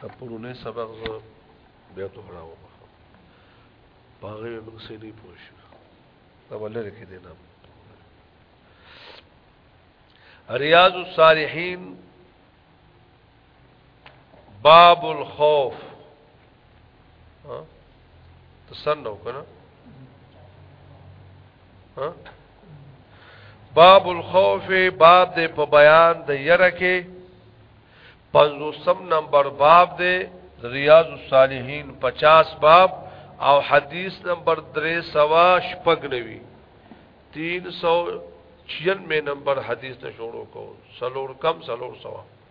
ته پرونه سبق زه بیا ته راو باغې موږ سې نه پوښ دا ولر کې دې نه ریاض الصالحین باب الخوف ها تسن نو کنه ها باب الخوف باب دې په بیان د یره کې پنځوسم نمبر باب دې ریاض الصالحین 50 باب او حدیث نمبر 396 396 نمبر حدیث ته شروع کو سلور کم سلور سوا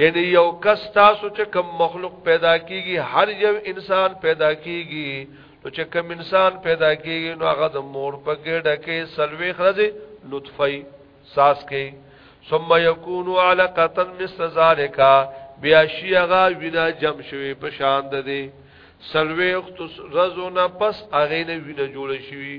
یعنی یو کس تاسو چې کم مخلوق پیدا کیږي هر یو انسان پیدا کیږي نو چې کم انسان پیدا کیږي نو هغه د مور په ګډه کې سلوي خرځي نطفه ساس کې ثم يكون علقه مثل ذلك بیا شي هغه وینا جم شوي په شان ده دي سلوي اخت رزونه پس هغه نه وینا جوړ شوي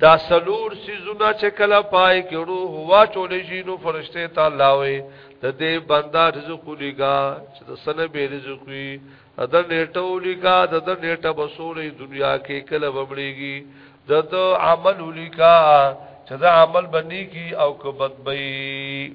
دا سلور سیزونه چې کله پای کې روح واچول شي نو فرشته تعالی وي د دې بندا رزق لګا چې د سنه به رزق وي د نیټو لګا د د نیټه بسولې دنیا کې کله وبړيږي د د عمل لګا چې دا عمل بني کی او که بدبي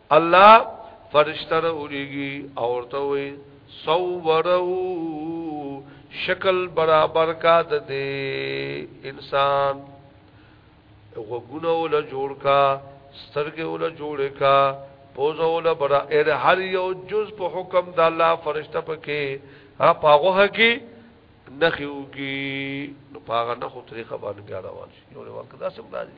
الله فرشتہ راولېږي او ورته وي صوره شکل برابر کا د دې انسان وګونه ول جوړ کا سترګې ول جوړ کا پوزه ول بر ایر هر یو جز په حکم د الله فرشتہ پکې ها پاغه کی نخیو کی نو پاغه نخو طریقه باندې بیا روان شي یو ورکه دا سم راځي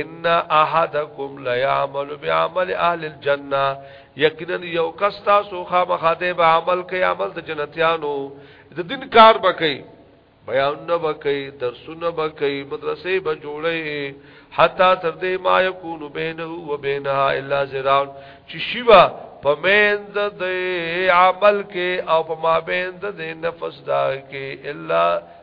ان احدکم لیعمل بعمل اهل الجنه یقینا یو کس تاسو خامخا دی به عمل کوي عمل د جنتیانو د دین کار بکې بیانونه بکې درسونه بکې مدرسې به جوړې حتا تر دې ما یکون بینه و بینها الا زران چې شیوا پمیند د عمل کې او په مابین د نفس دا کې الا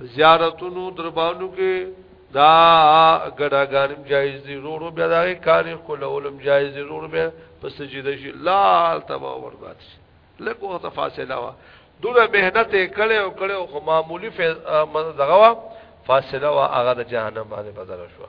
زیارتونو دربانو کې دا ګډاګانم جایز دي رورو بیا دا کار کولولم جایز دي رورو بیا په سجده شي لال تبا برباد شي لکه ته فاصله وا دوره مهنت کړي او کړي خو معمولی دغه فاصله وا هغه د جهنم باندې بدل شو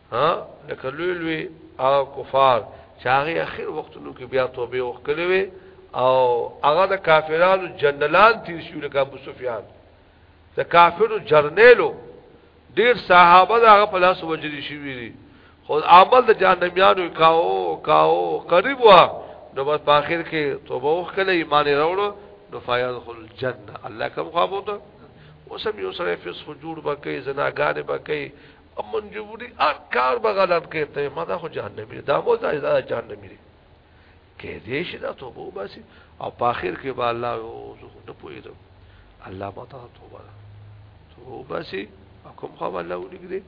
ها لکه لوی لوی او کفار چې هغه اخر وختونو کې بیا توبه وکړي وي او هغه د کافرانو جنرالان تیر شو لکه ابو سفیان د کافرو جرنیلو ډیر صحابه دا په لاس وجري شي وي خو عمل د جهنميانو کاو کاو قریب وا نو بس په اخر کې توبه وکړه ایمان راوړو نو فیدخل الجنه الله کوم خو بوته اوس هم یو سره فسخ جوړ بکې زناګانې بکې امن جمهوری اکار به غلط کہتے ہیں مدا خو جہنمی دا مو دا دا جہنمی دی کہہ دے شي دا توبه باسي او په اخر کې به الله او زه نه پوهیدم الله ما ته توبه ده توبه باسي کوم خو الله ولګي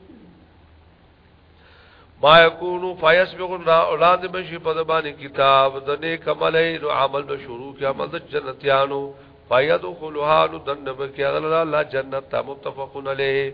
ما یکونو فیسبق اولاد بشی په زبانی کتاب د نیک عملای نو عمل به شروع کی عمل د جنتیانو فیدخلها نو دنب کی غلا لا جنت متفقن علیه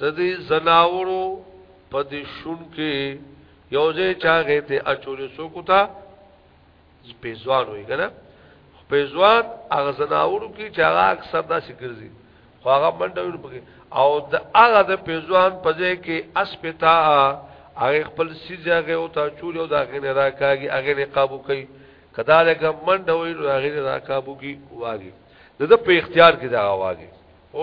د دې زناورو په دې شون کې یو ځای چاغه ته اچولې سو کوتا پیزوان وي کنه پیزوان هغه زناورو کې چې هغه اکثر داسې ګرځي خو هغه منډه وي پکې او د هغه د پیزوان په ځای کې اسپتا هغه خپل سیځه او تا چولې او دا غنه راکاږي هغه نه قابو کوي کذالک منډه وي هغه نه راکابو کی واږي د په اختیار کې دا واږي او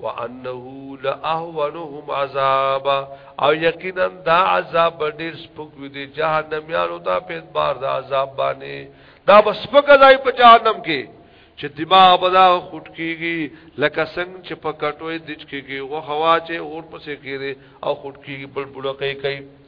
وانه لاهونهم عذاب او یقینا دا عذاب ډیر سپک وي دي جهنم یانو دا په اعتبار دا عذاب باندې دا بس سپک ځای په جهنم کې چې دماغ بدا خټ کیږي لکه څنګه چې په کټوي دچ کیږي او هوا چې اور پسې کیږي او خټ کیږي بلبلکې کوي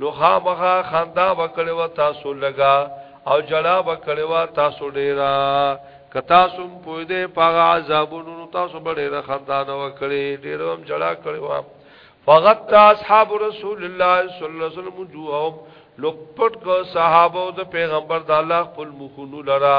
نو خامخا خندا وکړي و تاسو لګا او جړا وکړي و تاسو ډیرا کتا سم پوی دې پاغه عذابونو تاسو ډیره خندا نه وکړي ډیرو هم جړا کړي و فغت اصحاب رسول الله صلی الله علیه وسلم جوهم لپټ کو صحابه او د پیغمبر د الله خپل مخونو لرا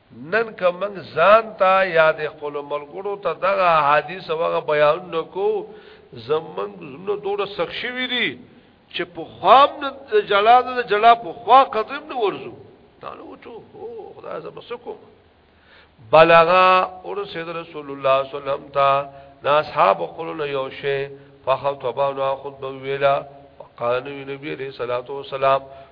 نن که موږ ځان ته یا د خپل ملګرو ته دغه حدیث هغه بیان نکو زمنګ زمنو دوړه سخت شوی دی چې په خوام نه جلا نه جلا په خوا قدم نه ورزو دا نو وچو او خدای زب سکو بلغا اور سید رسول الله صلی الله علیه وسلم تا نا اصحاب قولنا یو شی فخطبانا خطبه ویلا وقال نبی علیہ الصلوۃ والسلام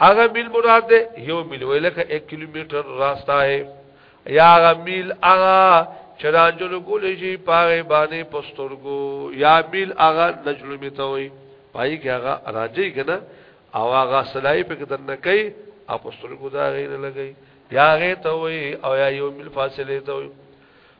هغه میل مراد ده یو میل وی لکه 1 کیلومتر راستا ہے یا هغه میل هغه چرانجل کول شي پاره باندې پسترګو یا میل هغه نجلو میته وی پای کې هغه راځي کنه او هغه سلای په کتن نه کوي او پسترګو دا غي نه لګي یا غي ته وی او یا یو میل فاصله ته وی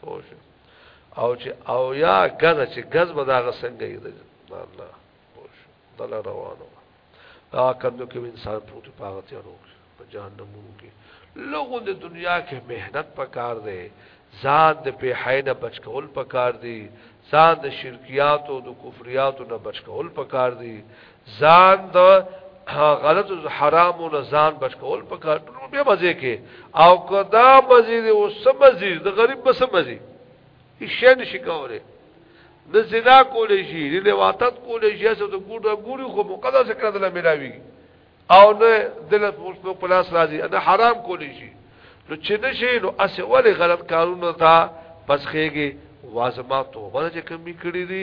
پوه شو او چې او یا غز چې غز به دا غسنګ یې ده نه پوه شو دل روانو دا کندو کې انسان پروت پاغت یا روغ په جهنم کې لوګو د دنیا کې مهنت پکار دی ځان د پیحینه بچ کول پکار دی ځان د شرکیات او د کفریات نه بچ کول پکار دی ځان د غلط حرامو نه ځان بچ کول په کار ټول به مزه کې او کدا مزید او سمزید د غریب به سمزید هیڅ نشي کوله د زنا کولې شي د لواتت کولې شي چې د ګوډه ګوري خو مقدس کړه دل ملاوي او نه دل په پلاس راځي دا حرام کولې شي نو چې نشي نو اس ولې غلط کارونه تا پسخېږي وازما توبه چې کمی کړی دي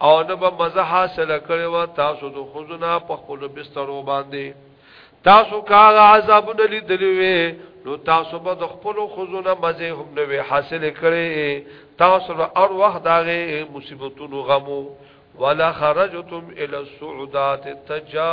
او نه به مزه حاصل کړي و تاسو د خزنا په خپل بسترو باندې تاسو کار عذاب نه لیدلی وي نو تاسو به د خپل خزنا مزه هم نه وي حاصل کړي تاسو به اور وخت داغه مصیبتونو غمو ولا خرجتم الى السعودات تجا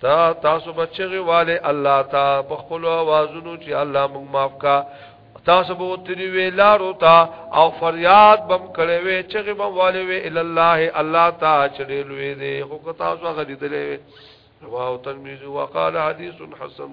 تا تاسو بچغه والے الله تا په خپل आवाजونو چې الله موږ معاف کا تاسو به تری وی لارو تا او فریاد بم کړي وی چې بم والي وی ال الله الله تا چړې لوی دی خو تاسو غلي دلې رواه ترمذی وقال حدیث حسن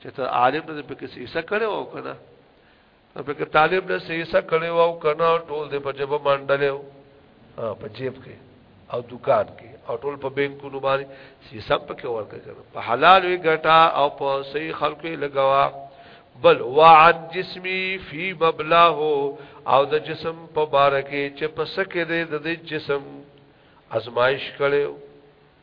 چې ته عالم نه په کیسه حصہ کړي او کنه په کې طالب نه حصہ کړي او کنه ټول دې په جبه باندې په جیب کې او دکان کې او ټول په بانکونو باندې حصہ پکې ورکړي کنه په حلال وی ګټا او په صحیح خلکو لګوا بل وعن جسمی فی مبلاه او د جسم په بارکه چې پسکه دې د جسم ازمایش کړي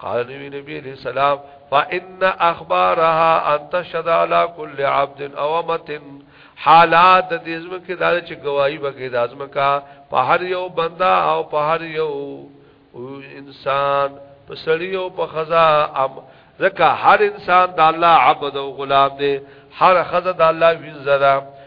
قال نبی نبی علیہ السلام فإن اخبارها ان تشهد على كل عبد او امه حالات د دې زمکه دا چې گواہی وکړي د ازمکا په هر یو بندا او په هر یو انسان په سړی او په خزا ام ځکه هر انسان د الله عبد او غلام دی هر خزا د الله وینځه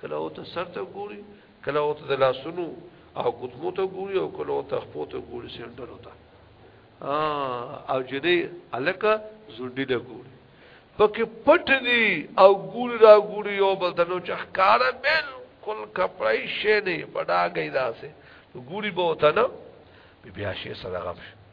کله او ته سر ته ګوري کله او ته د لاسونو او قدمو ته ګوري او کله او ته خپو ته ګوري سندر وتا او جدي الکه زړډي له ګوري پکې پټ دي او ګوري را ګوري یو بل ته نو چخکارا بالکل کپړای شي نه بډا گئی داسه ګوري به وتا نه بیا شي سره غم شي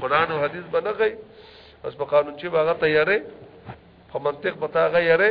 قران او حديث باندې غي اوس په قانون چې باغه تیارې په منطق پتا غیره